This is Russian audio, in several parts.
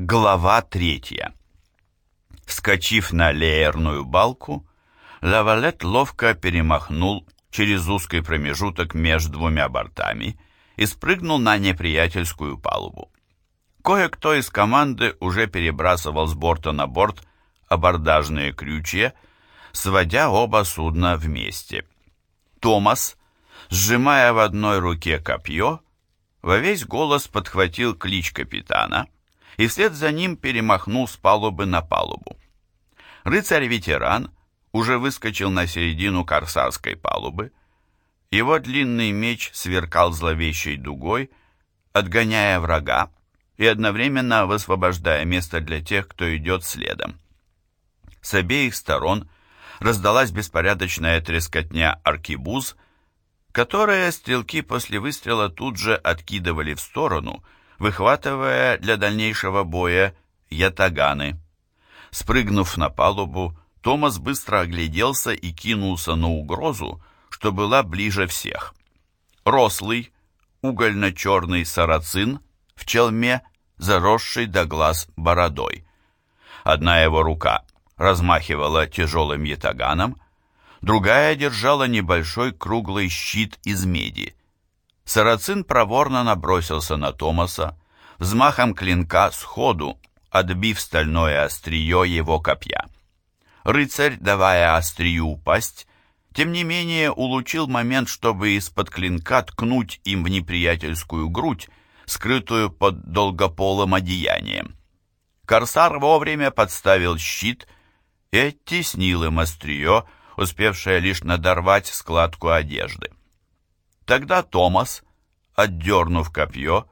Глава третья. Вскочив на леерную балку, Лавалет ловко перемахнул через узкий промежуток между двумя бортами и спрыгнул на неприятельскую палубу. Кое-кто из команды уже перебрасывал с борта на борт абордажные крючья, сводя оба судна вместе. Томас, сжимая в одной руке копье, во весь голос подхватил клич капитана — и вслед за ним перемахнул с палубы на палубу. Рыцарь-ветеран уже выскочил на середину корсарской палубы. Его длинный меч сверкал зловещей дугой, отгоняя врага и одновременно высвобождая место для тех, кто идет следом. С обеих сторон раздалась беспорядочная трескотня аркибуз, которая стрелки после выстрела тут же откидывали в сторону — выхватывая для дальнейшего боя ятаганы. Спрыгнув на палубу, Томас быстро огляделся и кинулся на угрозу, что была ближе всех. Рослый, угольно-черный сарацин в челме, заросший до глаз бородой. Одна его рука размахивала тяжелым ятаганом, другая держала небольшой круглый щит из меди. Сарацин проворно набросился на Томаса, взмахом клинка сходу отбив стальное острие его копья. Рыцарь, давая острию упасть, тем не менее улучил момент, чтобы из-под клинка ткнуть им в неприятельскую грудь, скрытую под долгополым одеянием. Корсар вовремя подставил щит и оттеснил им острие, успевшее лишь надорвать складку одежды. Тогда Томас, отдернув копье,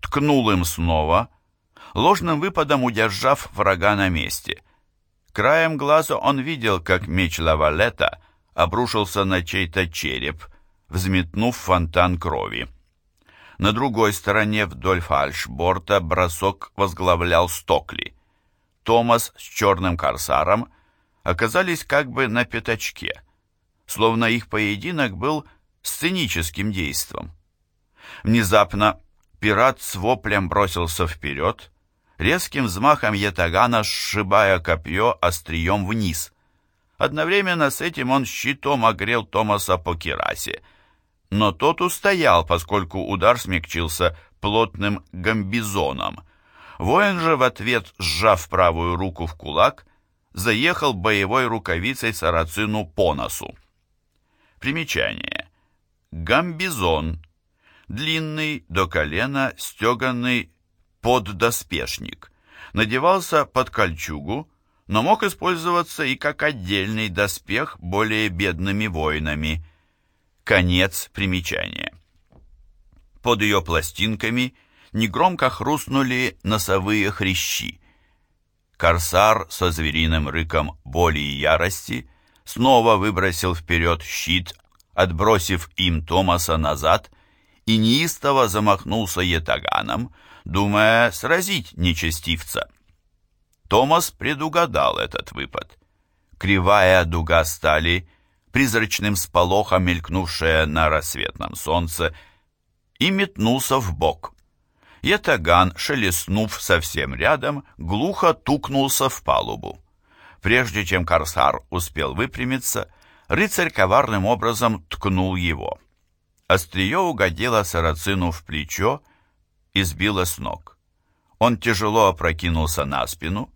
ткнул им снова, ложным выпадом удержав врага на месте. Краем глаза он видел, как меч Лавалета обрушился на чей-то череп, взметнув фонтан крови. На другой стороне вдоль фальшборта бросок возглавлял Стокли. Томас с черным корсаром оказались как бы на пятачке, словно их поединок был сценическим действом. Внезапно пират с воплем бросился вперед, резким взмахом ятагана сшибая копье острием вниз. Одновременно с этим он щитом огрел Томаса по кирасе, но тот устоял, поскольку удар смягчился плотным гамбизоном. Воин же в ответ, сжав правую руку в кулак, заехал боевой рукавицей сарацину по носу. Примечание. Гамбизон. Длинный до колена стеганный поддоспешник. Надевался под кольчугу, но мог использоваться и как отдельный доспех более бедными воинами. Конец примечания. Под ее пластинками негромко хрустнули носовые хрящи. Корсар со звериным рыком боли и ярости снова выбросил вперед щит отбросив им Томаса назад, и неистово замахнулся етаганом, думая сразить нечестивца. Томас предугадал этот выпад. Кривая дуга стали, призрачным сполохом мелькнувшая на рассветном солнце, и метнулся в бок. Етаган, шелестнув совсем рядом, глухо тукнулся в палубу. Прежде чем корсар успел выпрямиться, рыцарь коварным образом ткнул его. Острие угодило сарацину в плечо и сбило с ног. Он тяжело опрокинулся на спину,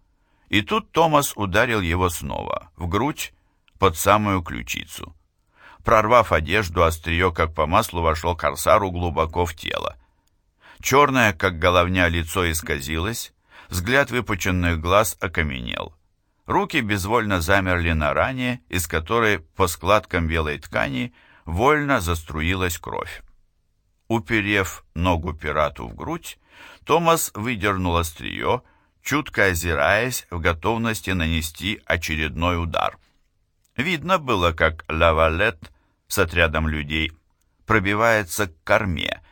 и тут Томас ударил его снова, в грудь, под самую ключицу. Прорвав одежду, острие, как по маслу, вошел корсару глубоко в тело. Черное, как головня, лицо исказилось, взгляд выпученных глаз окаменел. Руки безвольно замерли на ране, из которой по складкам белой ткани вольно заструилась кровь. Уперев ногу пирату в грудь, Томас выдернул острие, чутко озираясь в готовности нанести очередной удар. Видно было, как Лавалет с отрядом людей пробивается к корме,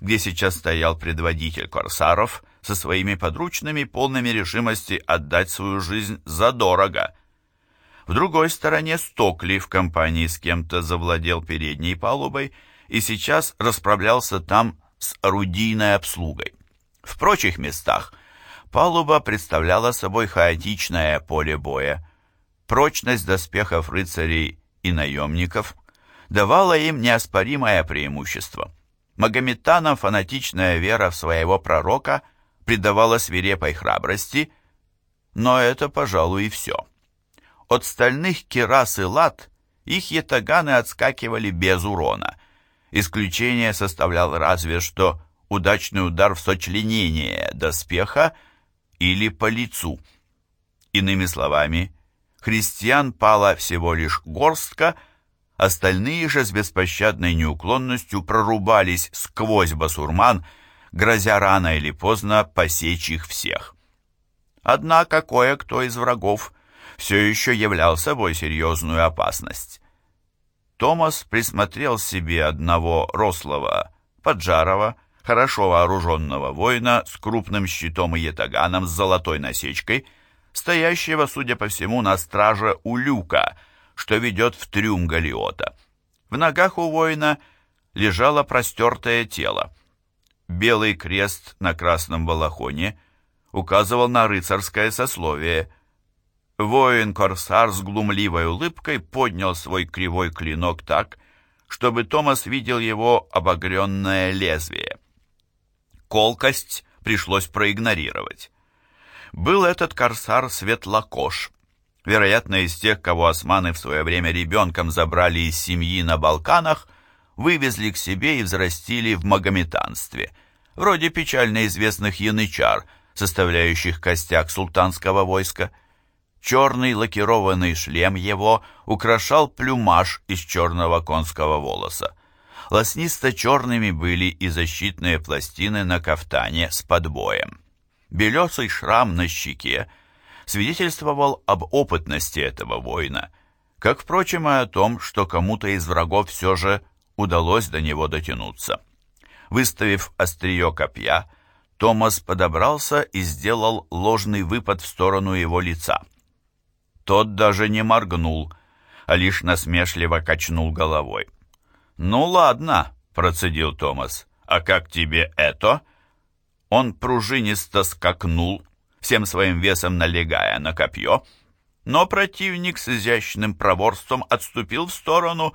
где сейчас стоял предводитель корсаров со своими подручными, полными решимости отдать свою жизнь задорого. В другой стороне Стокли в компании с кем-то завладел передней палубой и сейчас расправлялся там с орудийной обслугой. В прочих местах Палуба представляла собой хаотичное поле боя. Прочность доспехов рыцарей и наемников давала им неоспоримое преимущество. Магометанам фанатичная вера в своего пророка придавала свирепой храбрости, но это, пожалуй, и все. От стальных керас и лад их ятаганы отскакивали без урона. Исключение составлял разве что удачный удар в сочленение доспеха или по лицу. Иными словами, христиан пала всего лишь горстка, остальные же с беспощадной неуклонностью прорубались сквозь басурман, грозя рано или поздно посечь их всех. Однако кое-кто из врагов все еще являл собой серьезную опасность. Томас присмотрел себе одного рослого, поджарого, хорошо вооруженного воина с крупным щитом и ятаганом с золотой насечкой, стоящего, судя по всему, на страже у люка, что ведет в трюм галиота. В ногах у воина лежало простертое тело. Белый крест на красном балахоне указывал на рыцарское сословие. Воин-корсар с глумливой улыбкой поднял свой кривой клинок так, чтобы Томас видел его обогренное лезвие. Колкость пришлось проигнорировать. Был этот корсар Светлокош, вероятно, из тех, кого османы в свое время ребенком забрали из семьи на Балканах, вывезли к себе и взрастили в магометанстве, вроде печально известных янычар, составляющих костяк султанского войска. Черный лакированный шлем его украшал плюмаж из черного конского волоса. Лоснисто-черными были и защитные пластины на кафтане с подбоем. Белесый шрам на щеке свидетельствовал об опытности этого воина, как, впрочем, и о том, что кому-то из врагов все же удалось до него дотянуться. Выставив острие копья, Томас подобрался и сделал ложный выпад в сторону его лица. Тот даже не моргнул, а лишь насмешливо качнул головой. «Ну ладно», — процедил Томас. «А как тебе это?» Он пружинисто скакнул, всем своим весом налегая на копье, но противник с изящным проворством отступил в сторону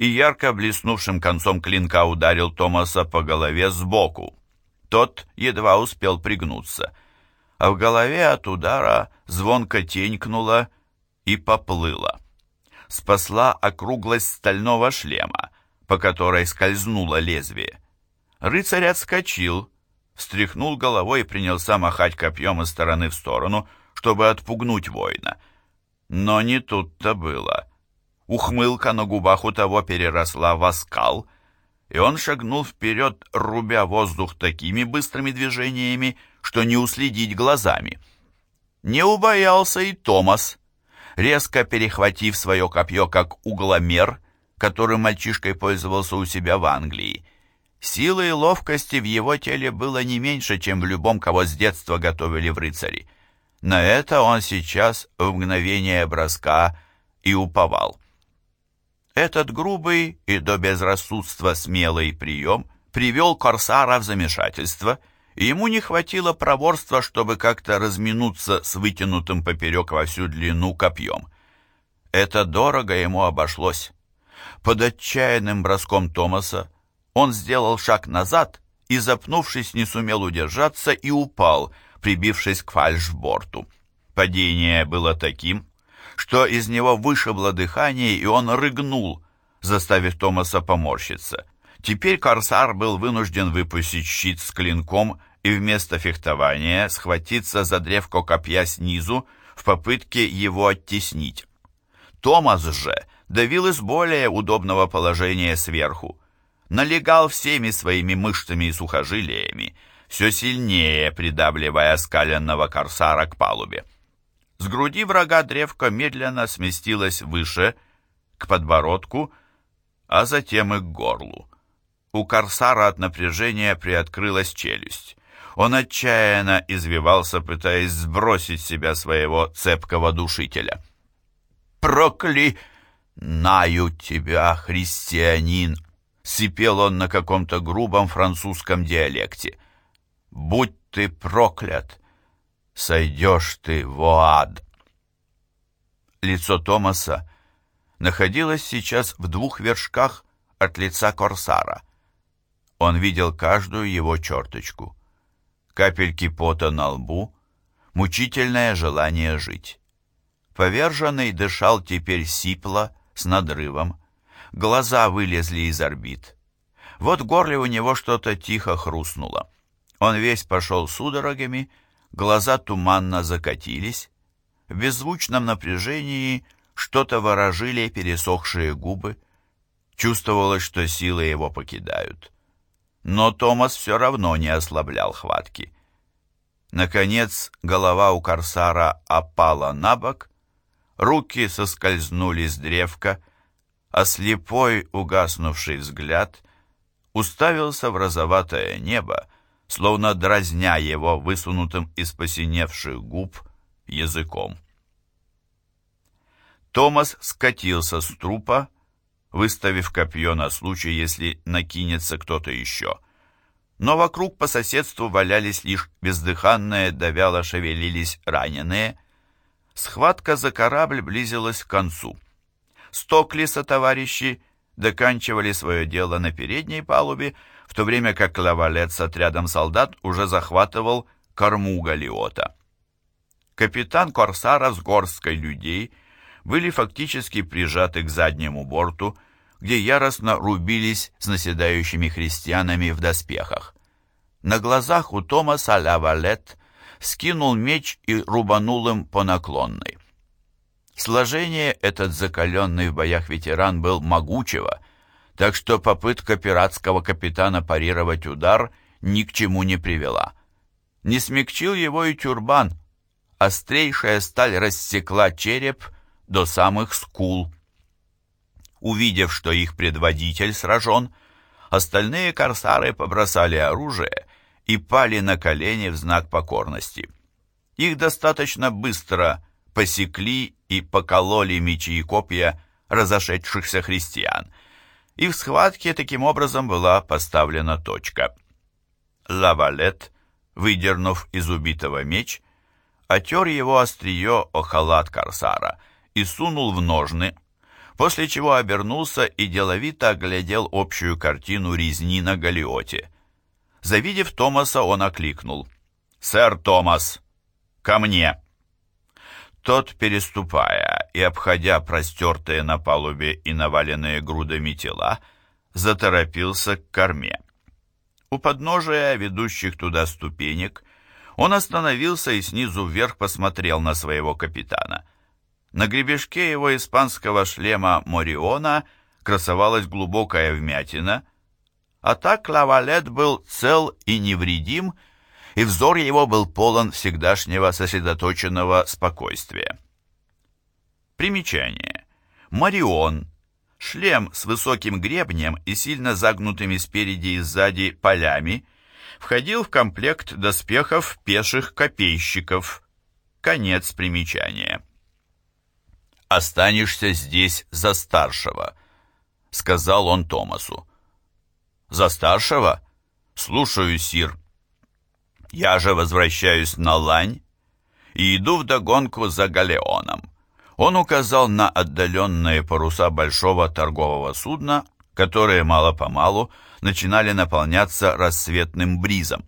и ярко блеснувшим концом клинка ударил Томаса по голове сбоку. Тот едва успел пригнуться, а в голове от удара звонко тенькнуло и поплыло. Спасла округлость стального шлема, по которой скользнуло лезвие. Рыцарь отскочил, встряхнул головой и принялся махать копьем из стороны в сторону, чтобы отпугнуть воина. Но не тут-то было. Ухмылка на губах у того переросла в оскал, и он шагнул вперед, рубя воздух такими быстрыми движениями, что не уследить глазами. Не убоялся и Томас. Резко перехватив свое копье как угломер, которым мальчишкой пользовался у себя в Англии. Силы и ловкости в его теле было не меньше, чем в любом, кого с детства готовили в рыцари. На это он сейчас в мгновение броска и уповал. Этот грубый и до безрассудства смелый прием привел Корсара в замешательство, и ему не хватило проворства, чтобы как-то разминуться с вытянутым поперек во всю длину копьем. Это дорого ему обошлось. Под отчаянным броском Томаса он сделал шаг назад и, запнувшись, не сумел удержаться и упал, прибившись к фальшборту. Падение было таким, что из него вышибло дыхание, и он рыгнул, заставив Томаса поморщиться. Теперь Корсар был вынужден выпустить щит с клинком и вместо фехтования схватиться за древко копья снизу в попытке его оттеснить. Томас же давил из более удобного положения сверху, налегал всеми своими мышцами и сухожилиями, все сильнее придавливая скаленного корсара к палубе. С груди врага древко медленно сместилось выше, к подбородку, а затем и к горлу. У корсара от напряжения приоткрылась челюсть. Он отчаянно извивался, пытаясь сбросить с себя своего цепкого душителя. «Прокли!» «Наю тебя, христианин!» — сипел он на каком-то грубом французском диалекте. «Будь ты проклят! Сойдешь ты в ад. Лицо Томаса находилось сейчас в двух вершках от лица Корсара. Он видел каждую его черточку. Капельки пота на лбу, мучительное желание жить. Поверженный дышал теперь сипло, с надрывом. Глаза вылезли из орбит. Вот в горле у него что-то тихо хрустнуло. Он весь пошел судорогами, глаза туманно закатились. В беззвучном напряжении что-то ворожили пересохшие губы. Чувствовалось, что силы его покидают. Но Томас все равно не ослаблял хватки. Наконец голова у корсара опала на бок, руки соскользнули с древка, а слепой угаснувший взгляд уставился в розоватое небо, словно дразня его высунутым из посиневших губ языком. Томас скатился с трупа, выставив копье на случай, если накинется кто-то еще. Но вокруг по соседству валялись лишь бездыханные, да шевелились раненые. Схватка за корабль близилась к концу. Стоклиса товарищи доканчивали свое дело на передней палубе, в то время как Лавалет с отрядом солдат уже захватывал корму галиота. Капитан Корсара с горсткой людей были фактически прижаты к заднему борту, где яростно рубились с наседающими христианами в доспехах. На глазах у Томаса Лавалет скинул меч и рубанул им по наклонной. Сложение этот закаленный в боях ветеран был могучего, так что попытка пиратского капитана парировать удар ни к чему не привела. Не смягчил его и тюрбан. Острейшая сталь рассекла череп до самых скул. Увидев, что их предводитель сражен, остальные корсары побросали оружие и пали на колени в знак покорности. Их достаточно быстро посекли и покололи мечи и копья разошедшихся христиан, и в схватке таким образом была поставлена точка. Лавалет, выдернув из убитого меч, отер его острие о халат корсара и сунул в ножны, после чего обернулся и деловито оглядел общую картину резни на галиоте. Завидев Томаса, он окликнул. «Сэр Томас, ко мне!» Тот, переступая и обходя простертые на палубе и наваленные грудами тела, заторопился к корме. У подножия ведущих туда ступенек он остановился и снизу вверх посмотрел на своего капитана. На гребешке его испанского шлема Мориона красовалась глубокая вмятина, а так Лавалет был цел и невредим, и взор его был полон всегдашнего сосредоточенного спокойствия. Примечание. Марион. Шлем с высоким гребнем и сильно загнутыми спереди и сзади полями входил в комплект доспехов пеших копейщиков. Конец примечания. «Останешься здесь за старшего», — сказал он Томасу. «За старшего? Слушаю, сир». Я же возвращаюсь на лань и иду вдогонку за галеоном. Он указал на отдаленные паруса большого торгового судна, которые мало-помалу начинали наполняться рассветным бризом.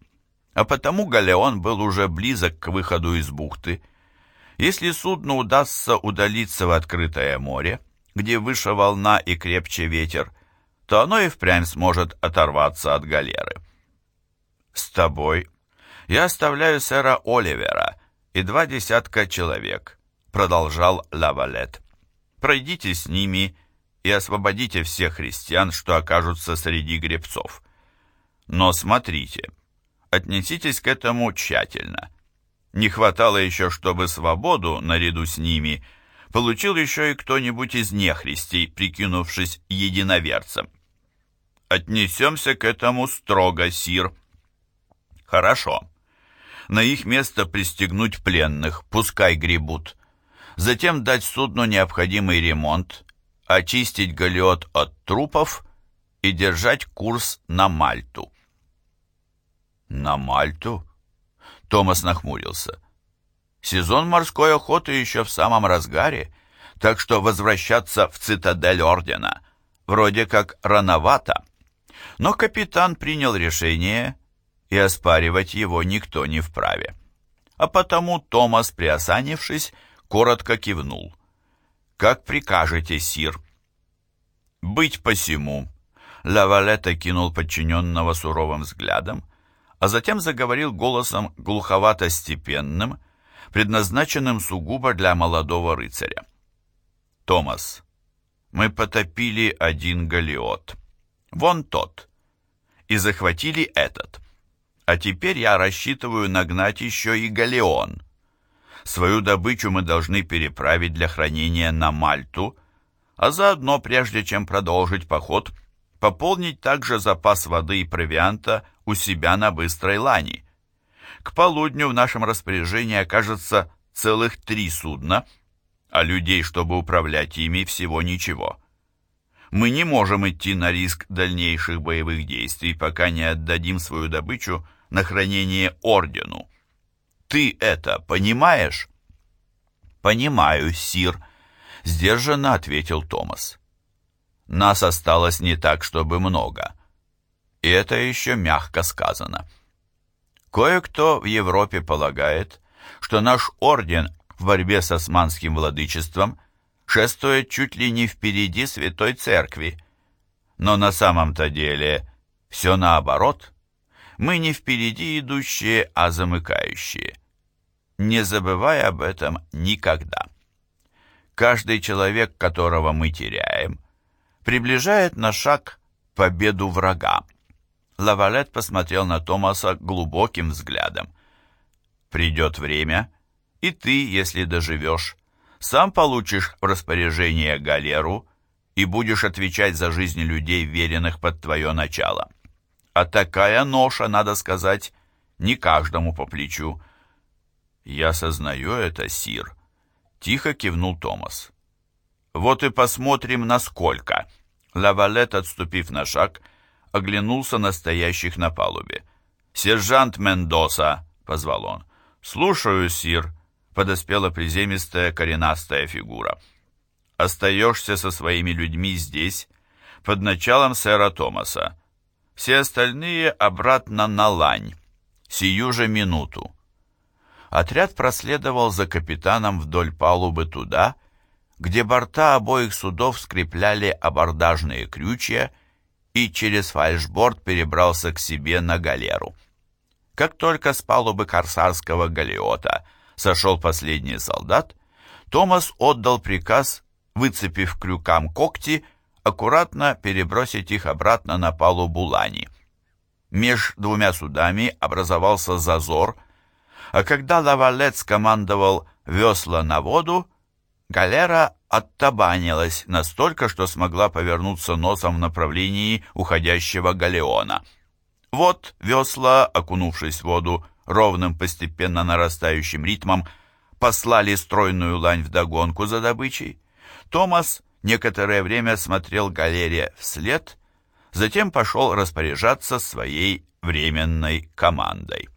А потому галеон был уже близок к выходу из бухты. Если судну удастся удалиться в открытое море, где выше волна и крепче ветер, то оно и впрямь сможет оторваться от галеры. «С тобой «Я оставляю сэра Оливера и два десятка человек», — продолжал Лавалет. «Пройдите с ними и освободите всех христиан, что окажутся среди гребцов. Но смотрите, отнеситесь к этому тщательно. Не хватало еще, чтобы свободу, наряду с ними, получил еще и кто-нибудь из нехристей, прикинувшись единоверцем. Отнесемся к этому строго, сир». «Хорошо», на их место пристегнуть пленных, пускай гребут. Затем дать судну необходимый ремонт, очистить галеот от трупов и держать курс на Мальту. На Мальту? Томас нахмурился. Сезон морской охоты еще в самом разгаре, так что возвращаться в цитадель Ордена вроде как рановато. Но капитан принял решение, и оспаривать его никто не вправе. А потому Томас, приосанившись, коротко кивнул. «Как прикажете, сир?» «Быть посему», — Лавалета кинул подчиненного суровым взглядом, а затем заговорил голосом глуховато-степенным, предназначенным сугубо для молодого рыцаря. «Томас, мы потопили один галеот, вон тот, и захватили этот, а теперь я рассчитываю нагнать еще и галеон. Свою добычу мы должны переправить для хранения на Мальту, а заодно, прежде чем продолжить поход, пополнить также запас воды и провианта у себя на быстрой лани. К полудню в нашем распоряжении окажется целых три судна, а людей, чтобы управлять ими, всего ничего. Мы не можем идти на риск дальнейших боевых действий, пока не отдадим свою добычу на хранение ордену. Ты это понимаешь? Понимаю, сир, сдержанно ответил Томас. Нас осталось не так, чтобы много. И это еще мягко сказано. Кое-кто в Европе полагает, что наш орден в борьбе с османским владычеством шествует чуть ли не впереди Святой Церкви. Но на самом-то деле все наоборот. Мы не впереди идущие, а замыкающие. Не забывай об этом никогда. Каждый человек, которого мы теряем, приближает на шаг победу врага. Лавалет посмотрел на Томаса глубоким взглядом. «Придет время, и ты, если доживешь, сам получишь в распоряжение галеру и будешь отвечать за жизнь людей, веренных под твое начало. А такая ноша, надо сказать, не каждому по плечу». «Я сознаю это, Сир», — тихо кивнул Томас. «Вот и посмотрим, насколько». Лавалет, отступив на шаг, — оглянулся на стоящих на палубе. «Сержант Мендоса!» — позвал он. «Слушаю, сир!» — подоспела приземистая коренастая фигура. «Остаешься со своими людьми здесь, под началом сэра Томаса. Все остальные обратно на лань. Сию же минуту». Отряд проследовал за капитаном вдоль палубы туда, где борта обоих судов скрепляли абордажные крючья и через фальшборд перебрался к себе на галеру. Как только с палубы корсарского галеота сошел последний солдат, Томас отдал приказ, выцепив крюкам когти, аккуратно перебросить их обратно на палубу лани. Меж двумя судами образовался зазор, а когда Лавалет скомандовал весла на воду, галера оттабанилась настолько, что смогла повернуться носом в направлении уходящего галеона. Вот весла, окунувшись в воду ровным постепенно нарастающим ритмом, послали стройную лань вдогонку за добычей. Томас некоторое время смотрел галере вслед, затем пошел распоряжаться своей временной командой.